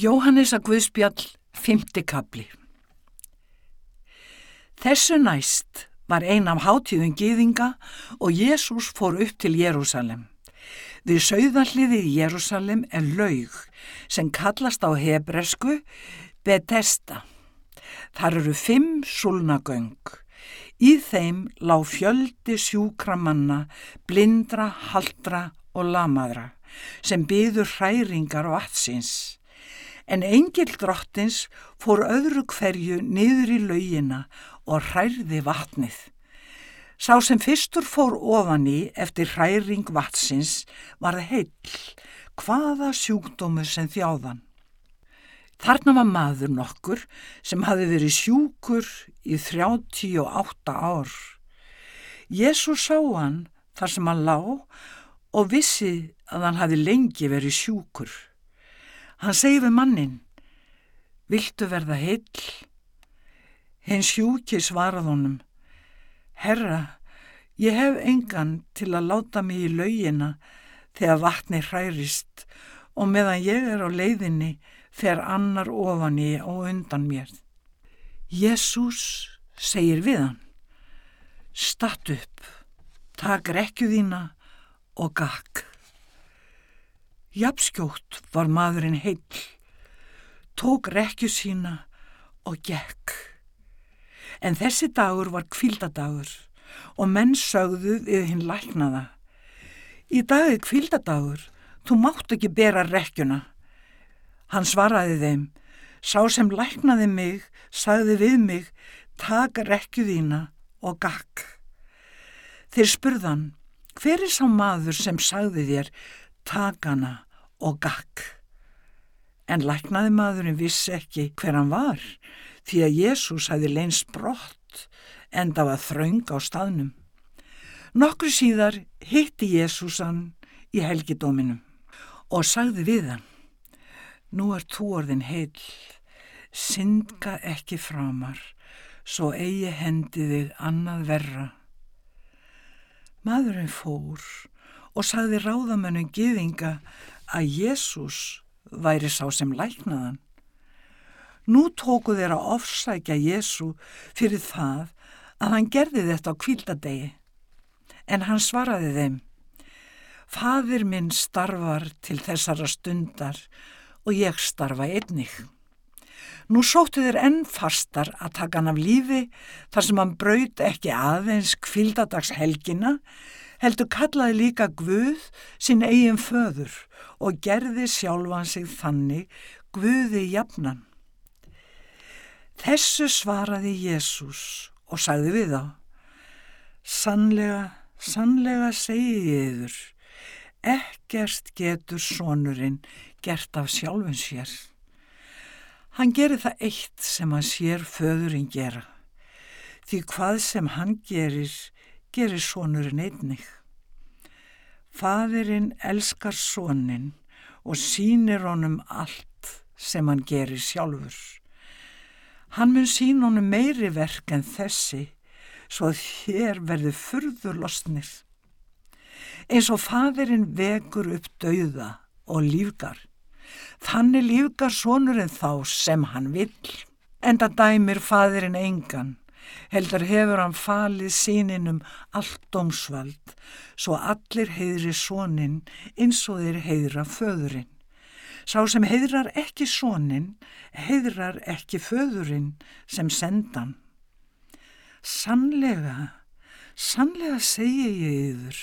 Jóhannes að Guðspjall, fymti kapli Þessu næst var ein af hátíðum gýðinga og Jésús fór upp til Jérúsalem. Við sögðalliði í Jérúsalem er laug sem kallast á hebresku Betesta. Þar eru fimm súlnagöng. Í þeim lág fjöldi sjúkramanna, blindra, haldra og lamaðra sem byður hræringar og atsins. En engil drottins fór öðru hverju niður í laugina og hræði vatnið. Sá sem fyrstur fór ofan í eftir hræring vatsins var heill, hvaða sjúkdómur sem þjáðan. Þarna var maður nokkur sem hafi verið sjúkur í 38 ár. Jésús sá hann þar sem hann lá og vissi að hann hafi lengi verið sjúkur. Hann segi við mannin, viltu verða heill? Hinn sjúki svarað honum, herra, ég hef engan til að láta mig í laugina þegar vatni hrærist og meðan ég er á leiðinni fer annar ofan í og undan mér. Jésús segir við hann, statt upp, tak rekju þína og gakk. Japskjótt var maðurinn heill, tók rekju sína og gekk. En þessi dagur var kvildadagur og menn sögðu við hinn læknaða. Í dag er kvildadagur, þú mátt ekki bera rekjuna. Hann svaraði þeim, sá sem læknaði mig, sagði við mig, tak rekju þína og gakk. Þeir spurðan, hver er sá maður sem sagði þér, takana og gakk. En læknaði maðurinn vissi ekki hver hann var því að Jésús hafi leins brott en það var þraung á staðnum. Nokkru síðar hitti Jésús hann í helgidóminum og sagði við hann Nú er þú orðin heil, syndga ekki framar, svo eigi hendi þig annað verra. Maðurinn fór og sagði ráðamönnum gyðinga að Jésús væri sá sem læknaðan. Nú tóku þeir að ofsækja Jésu fyrir það að hann gerði þetta á kvíldadegi. En hann svaraði þeim, Fadir minn starfar til þessara stundar og ég starfa einnig. Nú sóttu þeir enn fastar að taka hann af lífi þar sem hann braut ekki aðeins kvildadagshelgina, heldur kallaði líka Guð sín eigin föður og gerði sjálfan sig þannig Guði jafnan. Þessu svaraði Jésús og sagði við þá, Sannlega, sannlega segi ég yður, ekkert getur sonurinn gert af sjálfun sér. Hann gerir það eitt sem hann sér föðurinn gera, því hvað sem hann gerir, gerir sonurinn einnig. Fadurinn elskar sonin og sínir honum allt sem hann gerir sjálfur. Hann mun sín honum meiri verk en þessi, svo að þér verði furður losnir. Eins og fadurinn vekur upp dauða og lífgar. Þannig lífgar sonurinn þá sem hann vill. Enda dæmir fadurinn engan, heldur hefur hann falið síninum allt dómsvald, svo allir heiðri sonin eins og þeir heiðra föðurinn. Sá sem heiðrar ekki sonin, heiðrar ekki föðurinn sem sendan. Sannlega, sannlega segi ég yfir,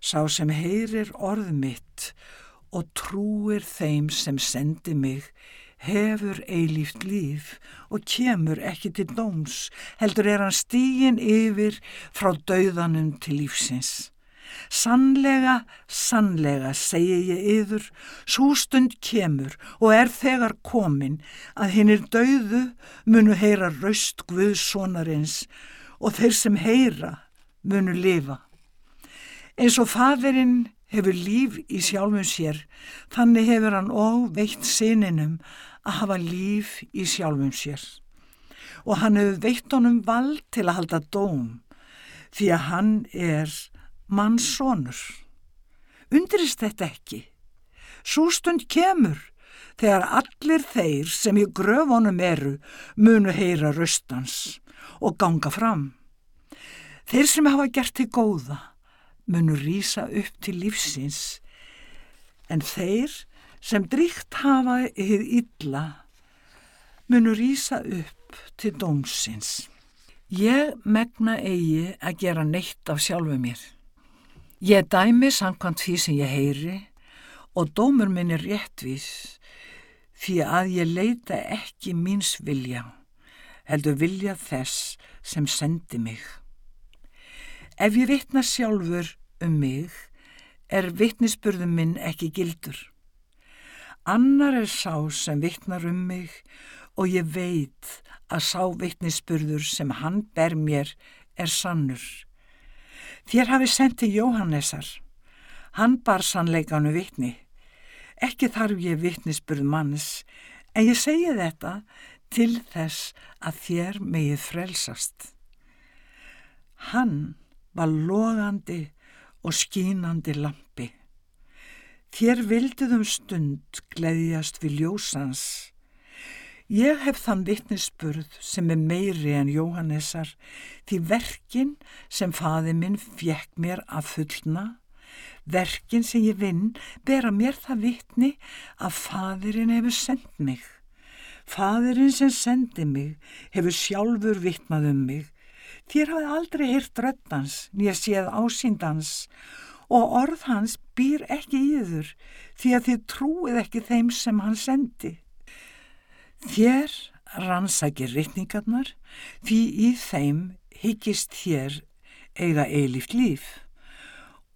sá sem heyrir orð mitt og trúir þeim sem sendi mig, hefur eilíft líf og kemur ekki til dóms, heldur er hann stígin yfir frá dauðanum til lífsins. Sannlega, sannlega, segi ég yður, svo stund kemur og er þegar komin að hinnir dauðu munu heyra raust Guðssonarins og þeir sem heyra munu lifa. Eins og fadirinn hefur líf í sjálfum sér, þannig hefur hann og veitt sininum að hafa líf í sjálfum sér. Og hann hefur veitt honum vald til að halda dóm, því að hann er mannssonur. Undrist þetta ekki. Svo stund kemur þegar allir þeir sem í gröfunum eru munu heyra röstans og ganga fram. Þeir sem hafa gert til góða munu rýsa upp til lífsins en þeir sem dríkt hafa yfir illa munu rýsa upp til dómsins. Ég megna eigi að gera neitt af sjálfu mér. Ég dæmi samkvæmt því sem ég heyri og dómur minn er réttvís því að ég leita ekki míns vilja, heldur vilja þess sem sendi mig. Ef ég vitna sjálfur um mig, er vitnisspurðum minn ekki gildur. Annar er sá sem vitnar um mig og ég veit að sá vitnisspurður sem hann ber mér er sannur. Þér hafi sendið Jóhannesar. Hann bar sannleikanu vitni. Ekki þarf ég vitnisspurð manns, en ég segi þetta til þess að þér megið frelsast. Hann var logandi og skínandi lampi. Þér vilduðum stund gleðjast við ljósans. Ég hef þann vittnesspurð sem er meiri en Jóhannesar því verkin sem faði minn fjekk mér að fullna, verkin sem ég vinn bera mér það vittni að fadirinn hefur sendt mig. Fadirinn sem sendi mig hefur sjálfur vittnað um mig. Þér hafi aldrei heyrt röddans, nýja séð ásýndans og orð hans býr ekki í þur því að þið trúið ekki þeim sem hann sendi. Þér rannsækir rittningarnar því í þeim hyggist þér eiga eilíft líf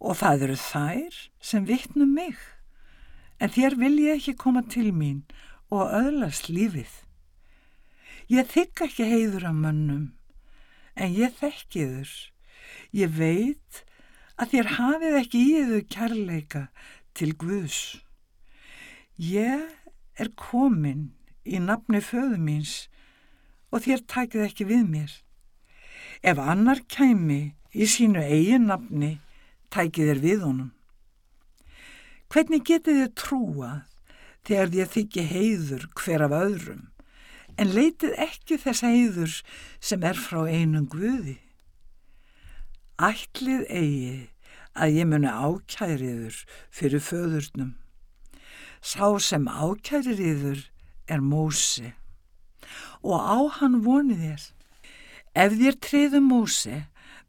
og það eru þær sem vittnum mig en þér vil ég ekki koma til mín og öðlast lífið. Ég þykka ekki heiður af mönnum en ég þekkiður. Ég veit að þér hafið ekki í þau kærleika til Guðs. Ég er komin í nafni föðu míns og þér takið ekki við mér. Ef annar kæmi í sínu eigin nafni, tækið þér við honum. Hvernig getið þið trúað þegar þið þykki heiður hver af öðrum, en leitið ekki þess heiður sem er frá einum guði? Ætlið eigi að ég muni ákæriður fyrir föðurnum. Sá sem ákæriður er Mósi og á hann vonið þér. Ef þér treðu Mósi,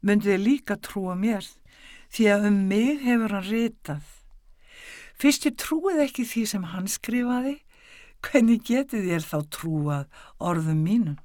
myndið þér líka trúa mér því að um mig hefur hann ritað. Fyrst ég trúið ekki því sem hann skrifaði, hvernig getið þér þá trúað orðum mínum?